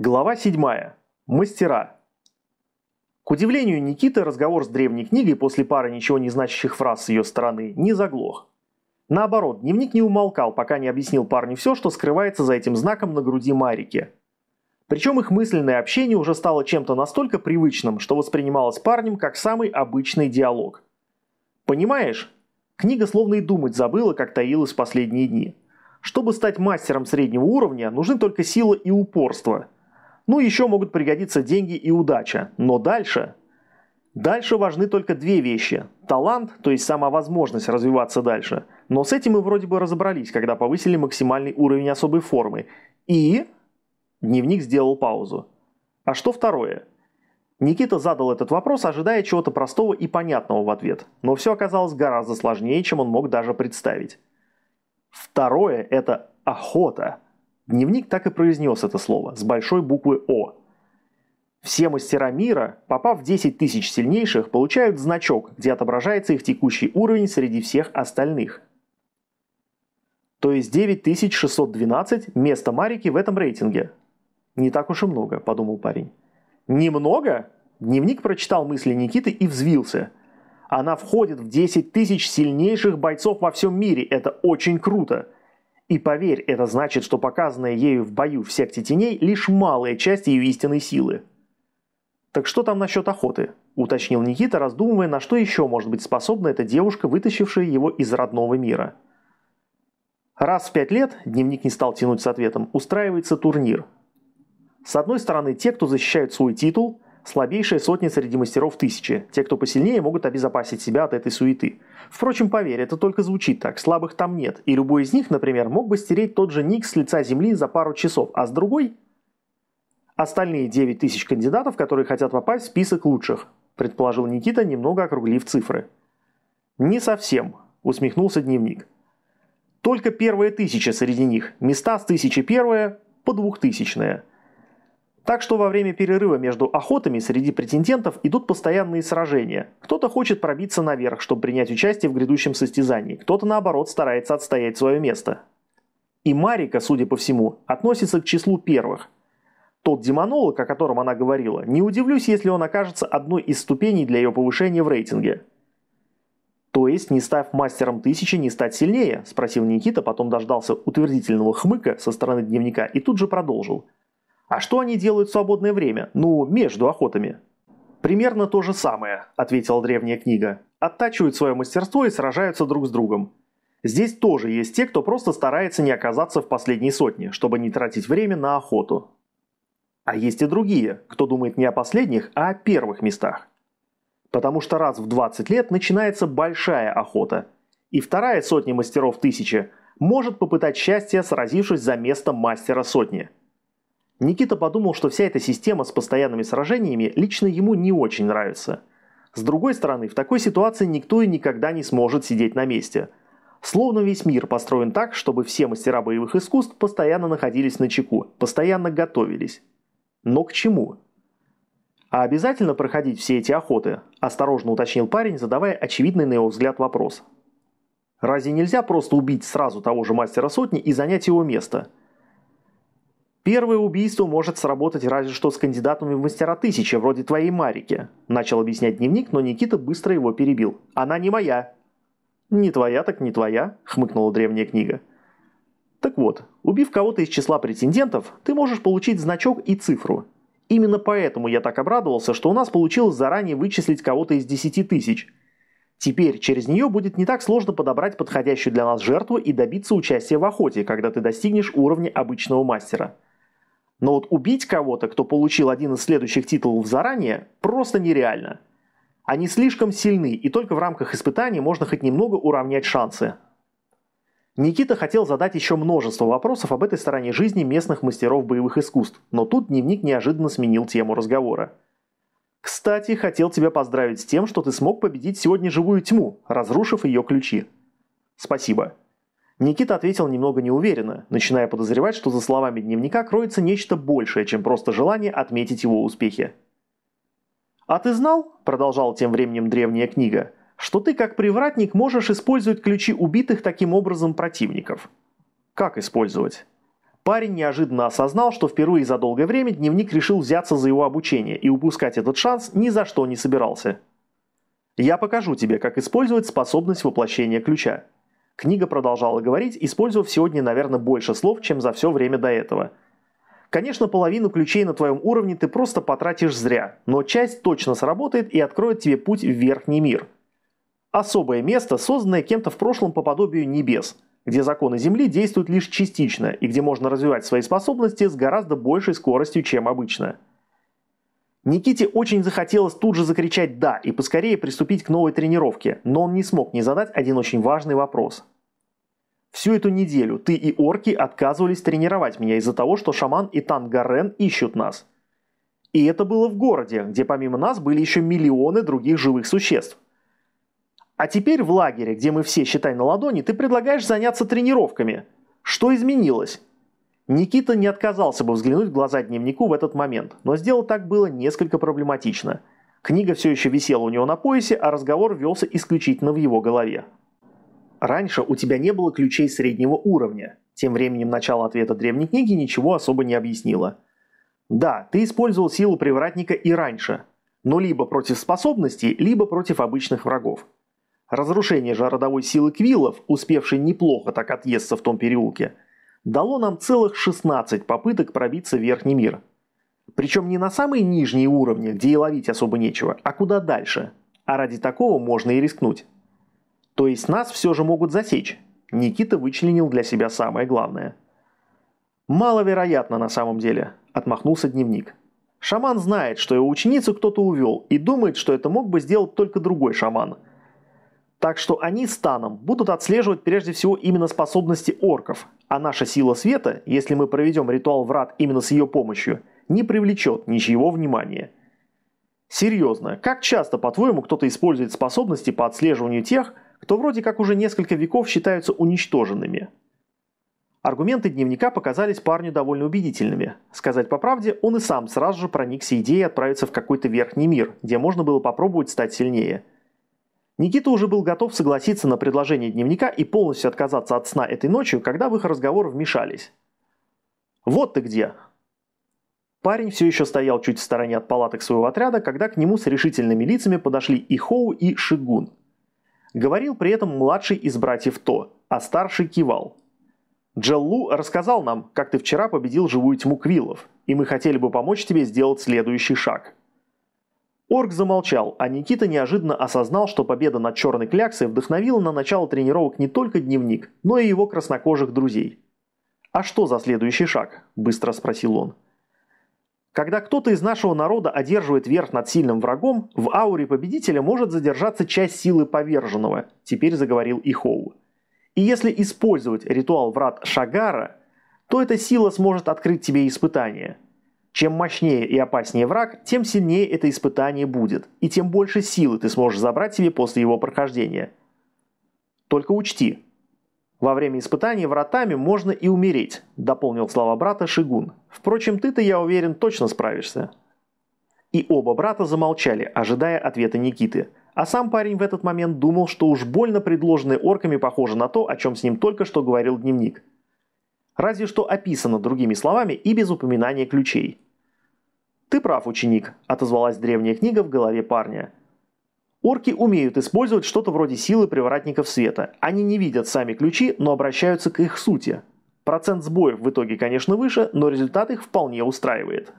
Глава 7. Мастера. К удивлению Никиты, разговор с древней книгой после пары ничего не значащих фраз с ее стороны не заглох. Наоборот, дневник не умолкал, пока не объяснил парню все, что скрывается за этим знаком на груди Марики. Причем их мысленное общение уже стало чем-то настолько привычным, что воспринималось парнем как самый обычный диалог. Понимаешь? Книга словно и думать забыла, как таилась в последние дни. Чтобы стать мастером среднего уровня, нужны только сила и упорство – ну, еще могут пригодиться деньги и удача. Но дальше... Дальше важны только две вещи. Талант, то есть сама возможность развиваться дальше. Но с этим мы вроде бы разобрались, когда повысили максимальный уровень особой формы. И... Дневник сделал паузу. А что второе? Никита задал этот вопрос, ожидая чего-то простого и понятного в ответ. Но все оказалось гораздо сложнее, чем он мог даже представить. Второе – это охота. Дневник так и произнес это слово, с большой буквы «О». Все мастера мира, попав в 10 тысяч сильнейших, получают значок, где отображается их текущий уровень среди всех остальных. То есть 9612 место Марики в этом рейтинге. Не так уж и много, подумал парень. Немного? Дневник прочитал мысли Никиты и взвился. Она входит в 10 тысяч сильнейших бойцов во всем мире. Это очень круто. И поверь, это значит, что показанная ею в бою в секте теней лишь малая часть ее истинной силы. «Так что там насчет охоты?» – уточнил Никита, раздумывая, на что еще может быть способна эта девушка, вытащившая его из родного мира. Раз в пять лет, дневник не стал тянуть с ответом, устраивается турнир. С одной стороны, те, кто защищают свой титул, Слабейшая сотня среди мастеров тысячи. Те, кто посильнее, могут обезопасить себя от этой суеты. Впрочем, поверь, это только звучит так, слабых там нет, и любой из них, например, мог бы стереть тот же ник с лица земли за пару часов, а с другой... Остальные 9 тысяч кандидатов, которые хотят попасть в список лучших, предположил Никита, немного округлив цифры. Не совсем, усмехнулся дневник. Только первая тысяча среди них, места с тысячи первая по двухтысячная – так что во время перерыва между охотами среди претендентов идут постоянные сражения. Кто-то хочет пробиться наверх, чтобы принять участие в грядущем состязании, кто-то наоборот старается отстоять свое место. И Марика, судя по всему, относится к числу первых. Тот демонолог, о котором она говорила, не удивлюсь, если он окажется одной из ступеней для ее повышения в рейтинге. «То есть, не став мастером тысячи, не стать сильнее?» – спросил Никита, потом дождался утвердительного хмыка со стороны дневника и тут же продолжил – а что они делают в свободное время? Ну, между охотами. Примерно то же самое, ответила древняя книга. Оттачивают свое мастерство и сражаются друг с другом. Здесь тоже есть те, кто просто старается не оказаться в последней сотне, чтобы не тратить время на охоту. А есть и другие, кто думает не о последних, а о первых местах. Потому что раз в 20 лет начинается большая охота, и вторая сотня мастеров тысячи может попытать счастье, сразившись за место мастера сотни – Никита подумал, что вся эта система с постоянными сражениями лично ему не очень нравится. С другой стороны, в такой ситуации никто и никогда не сможет сидеть на месте. Словно весь мир построен так, чтобы все мастера боевых искусств постоянно находились на чеку, постоянно готовились. Но к чему? А обязательно проходить все эти охоты? Осторожно уточнил парень, задавая очевидный на его взгляд вопрос. Разве нельзя просто убить сразу того же мастера сотни и занять его место – Первое убийство может сработать разве что с кандидатами в мастера тысячи, вроде твоей Марики. Начал объяснять дневник, но Никита быстро его перебил. Она не моя. Не твоя, так не твоя, хмыкнула древняя книга. Так вот, убив кого-то из числа претендентов, ты можешь получить значок и цифру. Именно поэтому я так обрадовался, что у нас получилось заранее вычислить кого-то из 10 тысяч. Теперь через нее будет не так сложно подобрать подходящую для нас жертву и добиться участия в охоте, когда ты достигнешь уровня обычного мастера. Но вот убить кого-то, кто получил один из следующих титулов заранее, просто нереально. Они слишком сильны, и только в рамках испытаний можно хоть немного уравнять шансы. Никита хотел задать еще множество вопросов об этой стороне жизни местных мастеров боевых искусств, но тут дневник неожиданно сменил тему разговора. «Кстати, хотел тебя поздравить с тем, что ты смог победить сегодня живую тьму, разрушив ее ключи». «Спасибо. Никита ответил немного неуверенно, начиная подозревать, что за словами дневника кроется нечто большее, чем просто желание отметить его успехи. «А ты знал, — продолжала тем временем древняя книга, — что ты как привратник можешь использовать ключи убитых таким образом противников?» «Как использовать?» Парень неожиданно осознал, что впервые за долгое время дневник решил взяться за его обучение и упускать этот шанс ни за что не собирался. «Я покажу тебе, как использовать способность воплощения ключа». Книга продолжала говорить, использовав сегодня, наверное, больше слов, чем за все время до этого. Конечно, половину ключей на твоем уровне ты просто потратишь зря, но часть точно сработает и откроет тебе путь в верхний мир. Особое место, созданное кем-то в прошлом по подобию небес, где законы Земли действуют лишь частично и где можно развивать свои способности с гораздо большей скоростью, чем обычно. Никите очень захотелось тут же закричать «да» и поскорее приступить к новой тренировке, но он не смог не задать один очень важный вопрос. Всю эту неделю ты и орки отказывались тренировать меня из-за того, что шаман и Тангарен ищут нас. И это было в городе, где помимо нас были еще миллионы других живых существ. А теперь в лагере, где мы все, считай, на ладони, ты предлагаешь заняться тренировками. Что изменилось? Никита не отказался бы взглянуть в глаза дневнику в этот момент, но сделать так было несколько проблематично. Книга все еще висела у него на поясе, а разговор велся исключительно в его голове. «Раньше у тебя не было ключей среднего уровня». Тем временем начало ответа древней книги ничего особо не объяснило. «Да, ты использовал силу привратника и раньше, но либо против способностей, либо против обычных врагов. Разрушение же родовой силы квиллов, успевшей неплохо так отъесться в том переулке – дало нам целых 16 попыток пробиться в верхний мир. Причем не на самые нижние уровни, где и ловить особо нечего, а куда дальше. А ради такого можно и рискнуть. То есть нас все же могут засечь. Никита вычленил для себя самое главное. «Маловероятно на самом деле», – отмахнулся дневник. «Шаман знает, что его ученицу кто-то увел, и думает, что это мог бы сделать только другой шаман – так что они с Таном будут отслеживать прежде всего именно способности орков, а наша сила света, если мы проведем ритуал врат именно с ее помощью, не привлечет ничего внимания. Серьезно, как часто, по-твоему, кто-то использует способности по отслеживанию тех, кто вроде как уже несколько веков считаются уничтоженными? Аргументы дневника показались парню довольно убедительными. Сказать по правде, он и сам сразу же проникся идеей отправиться в какой-то верхний мир, где можно было попробовать стать сильнее – Никита уже был готов согласиться на предложение дневника и полностью отказаться от сна этой ночью, когда в их разговор вмешались. «Вот ты где!» Парень все еще стоял чуть в стороне от палаток своего отряда, когда к нему с решительными лицами подошли и Хоу, и Шигун. Говорил при этом младший из братьев То, а старший кивал. «Джеллу рассказал нам, как ты вчера победил живую тьму Квиллов, и мы хотели бы помочь тебе сделать следующий шаг». Орк замолчал, а Никита неожиданно осознал, что победа над черной кляксой вдохновила на начало тренировок не только дневник, но и его краснокожих друзей. «А что за следующий шаг?» – быстро спросил он. Когда кто-то из нашего народа одерживает верх над сильным врагом, в ауре победителя может задержаться часть силы поверженного, теперь заговорил Ихоу. И если использовать ритуал врат Шагара, то эта сила сможет открыть тебе испытание – чем мощнее и опаснее враг, тем сильнее это испытание будет, и тем больше силы ты сможешь забрать себе после его прохождения. Только учти, во время испытания вратами можно и умереть, дополнил слова брата Шигун. Впрочем, ты-то, я уверен, точно справишься. И оба брата замолчали, ожидая ответа Никиты. А сам парень в этот момент думал, что уж больно предложенное орками похоже на то, о чем с ним только что говорил дневник. Разве что описано другими словами и без упоминания ключей. «Ты прав, ученик», – отозвалась древняя книга в голове парня. Орки умеют использовать что-то вроде силы привратников света. Они не видят сами ключи, но обращаются к их сути. Процент сбоев в итоге, конечно, выше, но результат их вполне устраивает.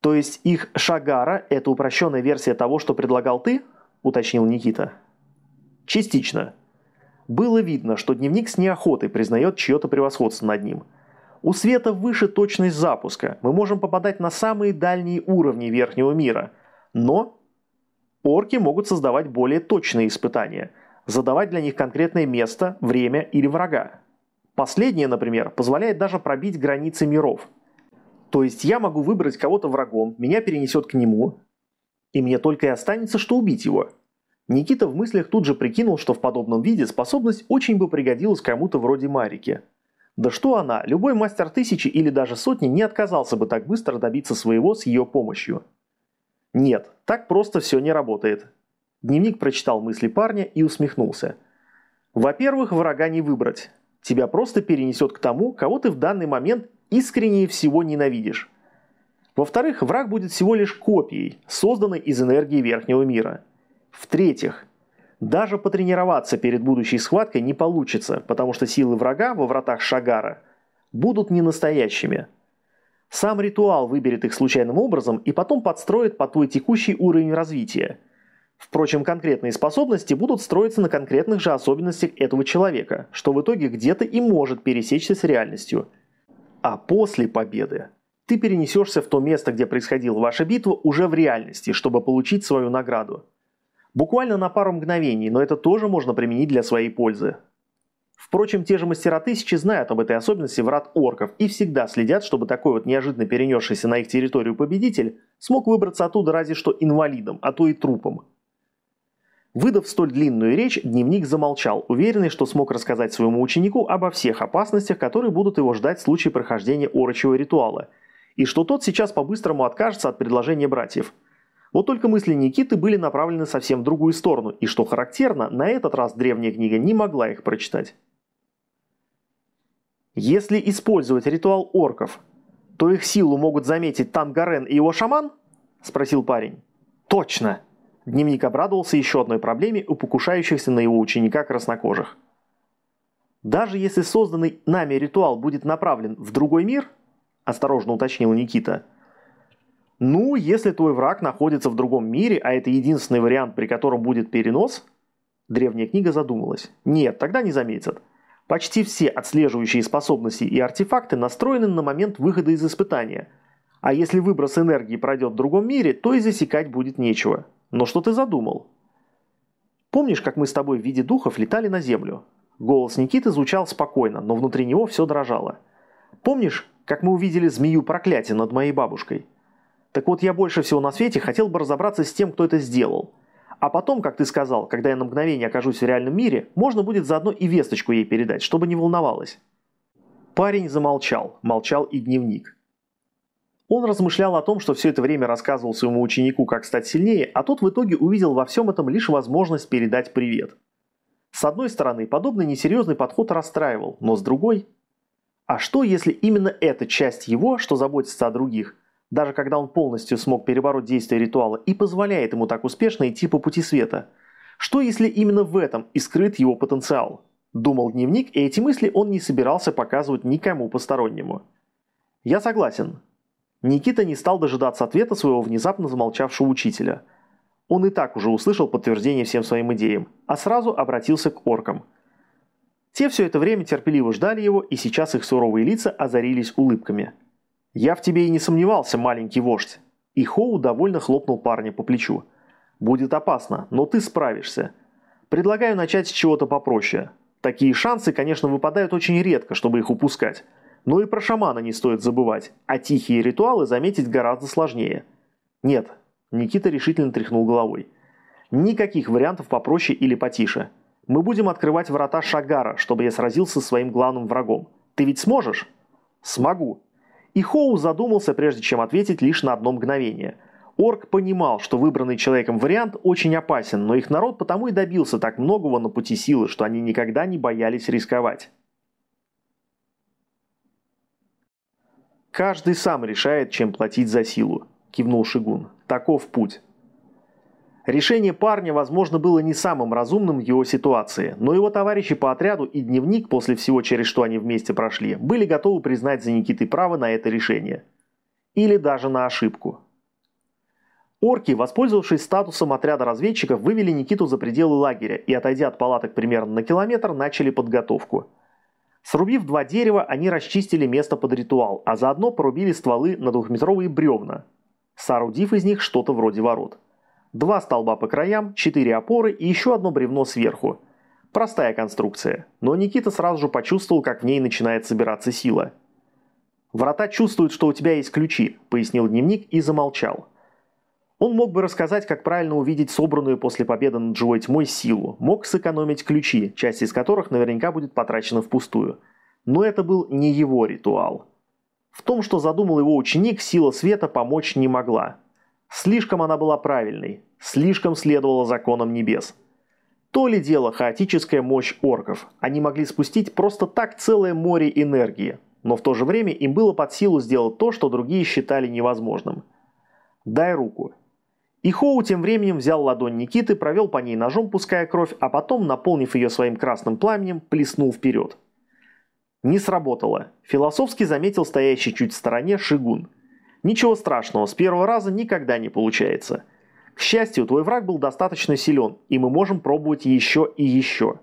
То есть их шагара – это упрощенная версия того, что предлагал ты? Уточнил Никита. Частично. Было видно, что дневник с неохотой признает чье-то превосходство над ним – у света выше точность запуска, мы можем попадать на самые дальние уровни верхнего мира. Но орки могут создавать более точные испытания, задавать для них конкретное место, время или врага. Последнее, например, позволяет даже пробить границы миров. То есть я могу выбрать кого-то врагом, меня перенесет к нему, и мне только и останется, что убить его. Никита в мыслях тут же прикинул, что в подобном виде способность очень бы пригодилась кому-то вроде Марики – да что она, любой мастер тысячи или даже сотни не отказался бы так быстро добиться своего с ее помощью. Нет, так просто все не работает. Дневник прочитал мысли парня и усмехнулся. Во-первых, врага не выбрать. Тебя просто перенесет к тому, кого ты в данный момент искреннее всего ненавидишь. Во-вторых, враг будет всего лишь копией, созданной из энергии верхнего мира. В-третьих, даже потренироваться перед будущей схваткой не получится, потому что силы врага во вратах Шагара будут не настоящими. Сам ритуал выберет их случайным образом и потом подстроит под твой текущий уровень развития. Впрочем, конкретные способности будут строиться на конкретных же особенностях этого человека, что в итоге где-то и может пересечься с реальностью. А после победы ты перенесешься в то место, где происходила ваша битва, уже в реальности, чтобы получить свою награду. Буквально на пару мгновений, но это тоже можно применить для своей пользы. Впрочем, те же мастера тысячи знают об этой особенности врат орков и всегда следят, чтобы такой вот неожиданно перенесшийся на их территорию победитель смог выбраться оттуда разве что инвалидом, а то и трупом. Выдав столь длинную речь, дневник замолчал, уверенный, что смог рассказать своему ученику обо всех опасностях, которые будут его ждать в случае прохождения орочего ритуала – и что тот сейчас по-быстрому откажется от предложения братьев. Вот только мысли Никиты были направлены совсем в другую сторону, и что характерно, на этот раз древняя книга не могла их прочитать. Если использовать ритуал орков, то их силу могут заметить Тангарен и его шаман? Спросил парень. Точно! Дневник обрадовался еще одной проблеме у покушающихся на его ученика краснокожих. Даже если созданный нами ритуал будет направлен в другой мир – осторожно уточнил Никита. Ну, если твой враг находится в другом мире, а это единственный вариант, при котором будет перенос? Древняя книга задумалась. Нет, тогда не заметят. Почти все отслеживающие способности и артефакты настроены на момент выхода из испытания. А если выброс энергии пройдет в другом мире, то и засекать будет нечего. Но что ты задумал? Помнишь, как мы с тобой в виде духов летали на Землю? Голос Никиты звучал спокойно, но внутри него все дрожало. Помнишь, как мы увидели змею проклятия над моей бабушкой. Так вот, я больше всего на свете хотел бы разобраться с тем, кто это сделал. А потом, как ты сказал, когда я на мгновение окажусь в реальном мире, можно будет заодно и весточку ей передать, чтобы не волновалась. Парень замолчал, молчал и дневник. Он размышлял о том, что все это время рассказывал своему ученику, как стать сильнее, а тот в итоге увидел во всем этом лишь возможность передать привет. С одной стороны, подобный несерьезный подход расстраивал, но с другой а что, если именно эта часть его, что заботится о других, даже когда он полностью смог перебороть действие ритуала и позволяет ему так успешно идти по пути света? Что, если именно в этом и скрыт его потенциал? Думал дневник, и эти мысли он не собирался показывать никому постороннему. Я согласен. Никита не стал дожидаться ответа своего внезапно замолчавшего учителя. Он и так уже услышал подтверждение всем своим идеям, а сразу обратился к оркам – те все это время терпеливо ждали его, и сейчас их суровые лица озарились улыбками. «Я в тебе и не сомневался, маленький вождь!» И Хоу довольно хлопнул парня по плечу. «Будет опасно, но ты справишься. Предлагаю начать с чего-то попроще. Такие шансы, конечно, выпадают очень редко, чтобы их упускать. Но и про шамана не стоит забывать, а тихие ритуалы заметить гораздо сложнее». «Нет», – Никита решительно тряхнул головой. «Никаких вариантов попроще или потише. Мы будем открывать врата Шагара, чтобы я сразился со своим главным врагом. Ты ведь сможешь?» «Смогу». И Хоу задумался, прежде чем ответить лишь на одно мгновение. Орк понимал, что выбранный человеком вариант очень опасен, но их народ потому и добился так многого на пути силы, что они никогда не боялись рисковать. «Каждый сам решает, чем платить за силу», – кивнул Шигун. «Таков путь». Решение парня, возможно, было не самым разумным в его ситуации, но его товарищи по отряду и дневник, после всего, через что они вместе прошли, были готовы признать за Никитой право на это решение. Или даже на ошибку. Орки, воспользовавшись статусом отряда разведчиков, вывели Никиту за пределы лагеря и, отойдя от палаток примерно на километр, начали подготовку. Срубив два дерева, они расчистили место под ритуал, а заодно порубили стволы на двухметровые бревна, соорудив из них что-то вроде ворот. Два столба по краям, четыре опоры и еще одно бревно сверху. Простая конструкция, но Никита сразу же почувствовал, как в ней начинает собираться сила. «Врата чувствуют, что у тебя есть ключи», – пояснил дневник и замолчал. Он мог бы рассказать, как правильно увидеть собранную после победы над живой тьмой силу, мог сэкономить ключи, часть из которых наверняка будет потрачена впустую. Но это был не его ритуал. В том, что задумал его ученик, сила света помочь не могла. Слишком она была правильной, слишком следовала законам небес. То ли дело хаотическая мощь орков. Они могли спустить просто так целое море энергии, но в то же время им было под силу сделать то, что другие считали невозможным. «Дай руку». И Хоу тем временем взял ладонь Никиты, провел по ней ножом, пуская кровь, а потом, наполнив ее своим красным пламенем, плеснул вперед. Не сработало. Философски заметил стоящий чуть в стороне Шигун. Ничего страшного, с первого раза никогда не получается. К счастью, твой враг был достаточно силен, и мы можем пробовать еще и еще.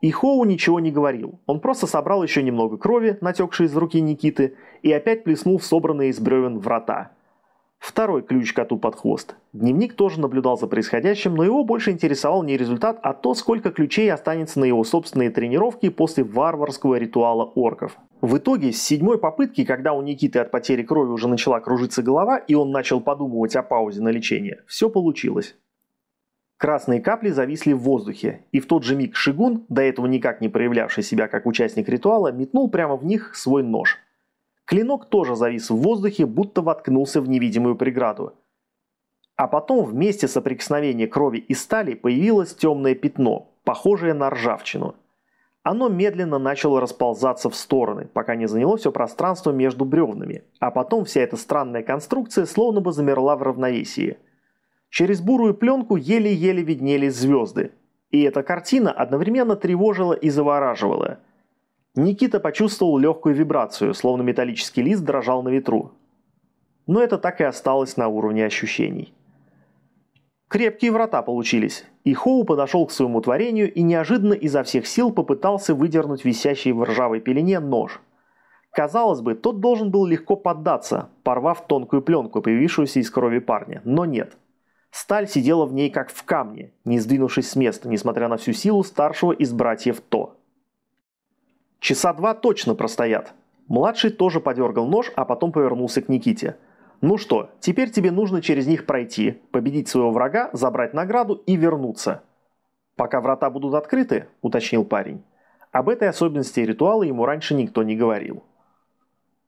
И Хоу ничего не говорил. Он просто собрал еще немного крови, натекшей из руки Никиты, и опять плеснул в собранные из бревен врата. Второй ключ коту под хвост. Дневник тоже наблюдал за происходящим, но его больше интересовал не результат, а то, сколько ключей останется на его собственные тренировки после варварского ритуала орков. В итоге, с седьмой попытки, когда у Никиты от потери крови уже начала кружиться голова, и он начал подумывать о паузе на лечение, все получилось. Красные капли зависли в воздухе, и в тот же миг Шигун, до этого никак не проявлявший себя как участник ритуала, метнул прямо в них свой нож. Клинок тоже завис в воздухе, будто воткнулся в невидимую преграду. А потом вместе соприкосновения крови и стали появилось темное пятно, похожее на ржавчину. Оно медленно начало расползаться в стороны, пока не заняло все пространство между бревнами, а потом вся эта странная конструкция словно бы замерла в равновесии – Через бурую пленку еле-еле виднелись звезды. И эта картина одновременно тревожила и завораживала. Никита почувствовал легкую вибрацию, словно металлический лист дрожал на ветру. Но это так и осталось на уровне ощущений. Крепкие врата получились, и Хоу подошел к своему творению и неожиданно изо всех сил попытался выдернуть висящий в ржавой пелене нож. Казалось бы, тот должен был легко поддаться, порвав тонкую пленку, появившуюся из крови парня, но нет – Сталь сидела в ней как в камне, не сдвинувшись с места, несмотря на всю силу старшего из братьев То. Часа два точно простоят. Младший тоже подергал нож, а потом повернулся к Никите. «Ну что, теперь тебе нужно через них пройти, победить своего врага, забрать награду и вернуться». «Пока врата будут открыты», – уточнил парень. Об этой особенности ритуала ему раньше никто не говорил.